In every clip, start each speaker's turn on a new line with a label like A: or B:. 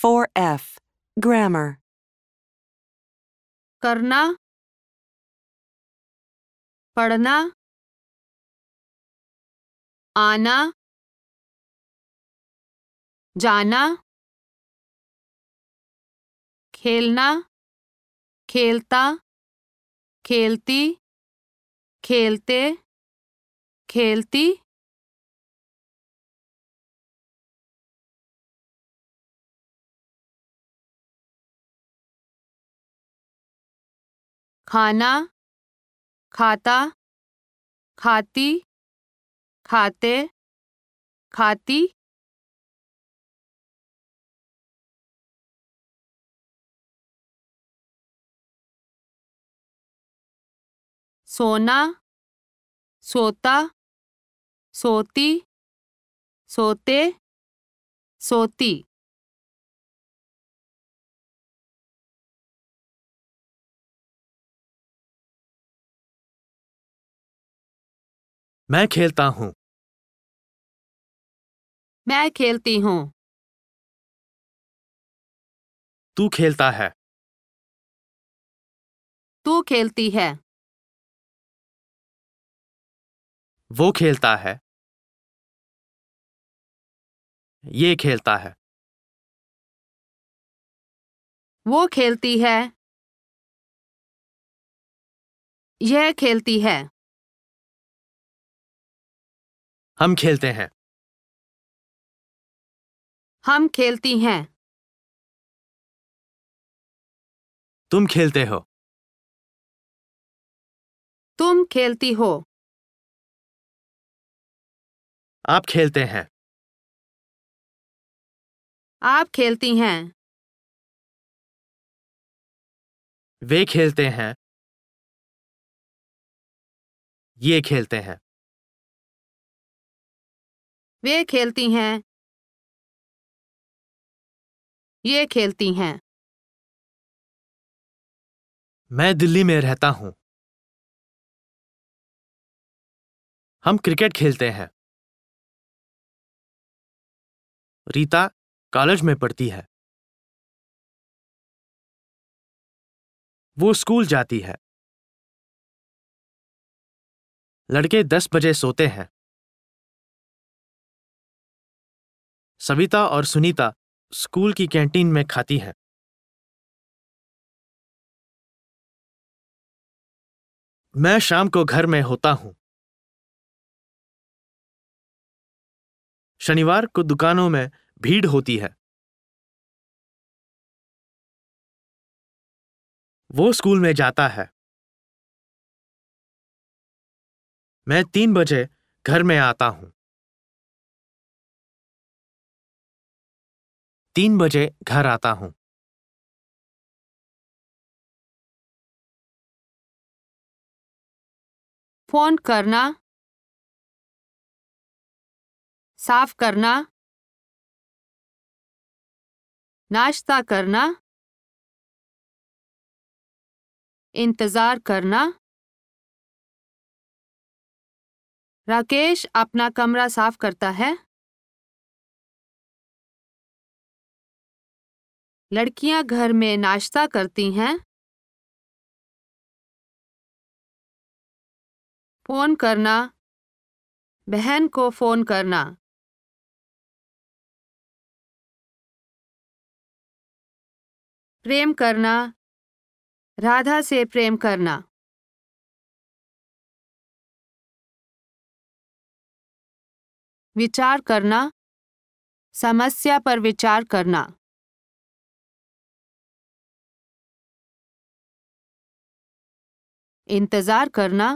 A: 4F Grammar करना पढ़ना आना जाना खेलना खेलता खेलती खेलते खेलती खाना खाता खाती खाते खाती सोना सोता सोती सोते सोती मैं खेलता हूँ मैं खेलती हूँ तू खेलता है तू खेलती है वो खेलता है ये खेलता है वो खेलती है यह खेलती है हम खेलते हैं हम खेलती हैं तुम खेलते हो तुम खेलती हो आप खेलते हैं आप खेलती हैं वे खेलते हैं ये खेलते हैं वे खेलती हैं ये खेलती हैं मैं दिल्ली में रहता हूं हम क्रिकेट खेलते हैं रीता कॉलेज में पढ़ती है वो स्कूल जाती है लड़के दस बजे सोते हैं सविता और सुनीता स्कूल की कैंटीन में खाती हैं मैं शाम को घर में होता हूं शनिवार को दुकानों में भीड़ होती है वो स्कूल में जाता है मैं तीन बजे घर में आता हूं तीन बजे घर आता हूं फोन करना साफ करना नाश्ता करना इंतजार करना राकेश अपना कमरा साफ करता है लड़कियां घर में नाश्ता करती हैं फोन करना बहन को फोन करना प्रेम करना राधा से प्रेम करना विचार करना समस्या पर विचार करना इंतज़ार करना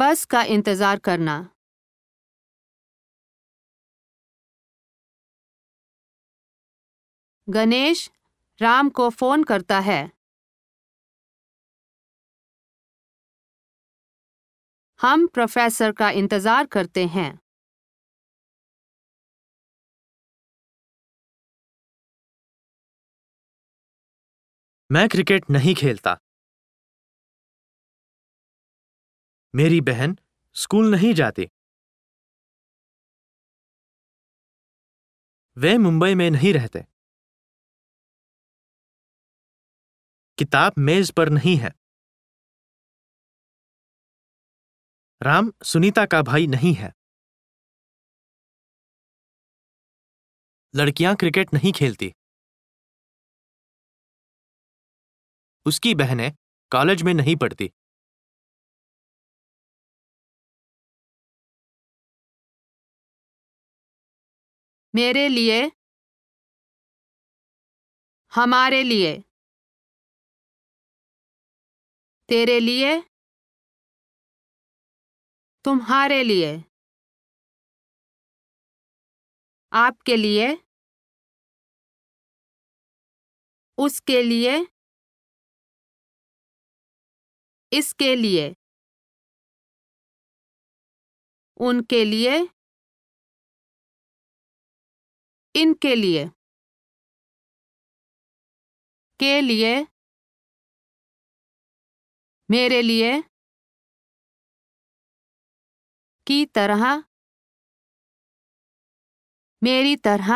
A: बस का इंतज़ार करना गणेश राम को फ़ोन करता है हम प्रोफेसर का इंतज़ार करते हैं मैं क्रिकेट नहीं खेलता मेरी बहन स्कूल नहीं जाती वे मुंबई में नहीं रहते किताब मेज पर नहीं है राम सुनीता का भाई नहीं है लड़कियां क्रिकेट नहीं खेलती उसकी बहनें कॉलेज में नहीं पढ़ती मेरे लिए हमारे लिए तेरे लिए तुम्हारे लिए आपके लिए उसके लिए इसके लिए उनके लिए इनके लिए के लिए मेरे लिए की तरह मेरी तरह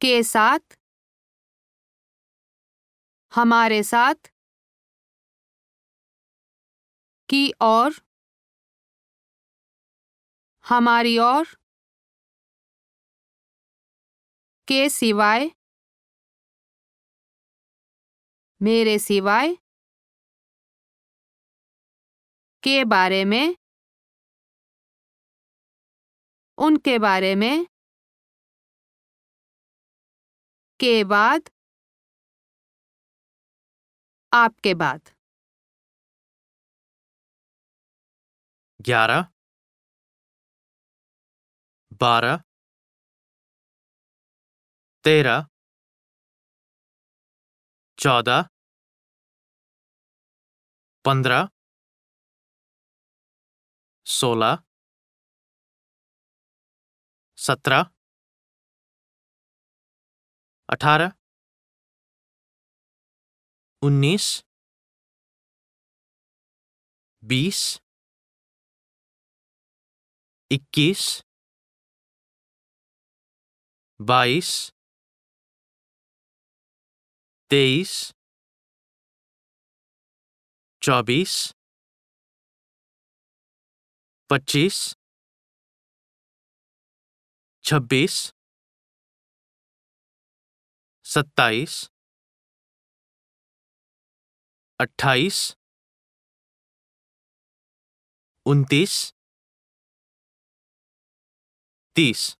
A: के साथ हमारे साथ की और हमारी और के सिवाय मेरे सिवाय के बारे में उनके बारे में के बाद आपके बाद ग्यारह बारह तेरह चौदह पंद्रह सोलह सत्रह अठारह उन्नीस बीस इक्कीस बाईस तेईस चौबीस पच्चीस छब्बीस सत्ताईस अट्ठाईस उनतीस तीस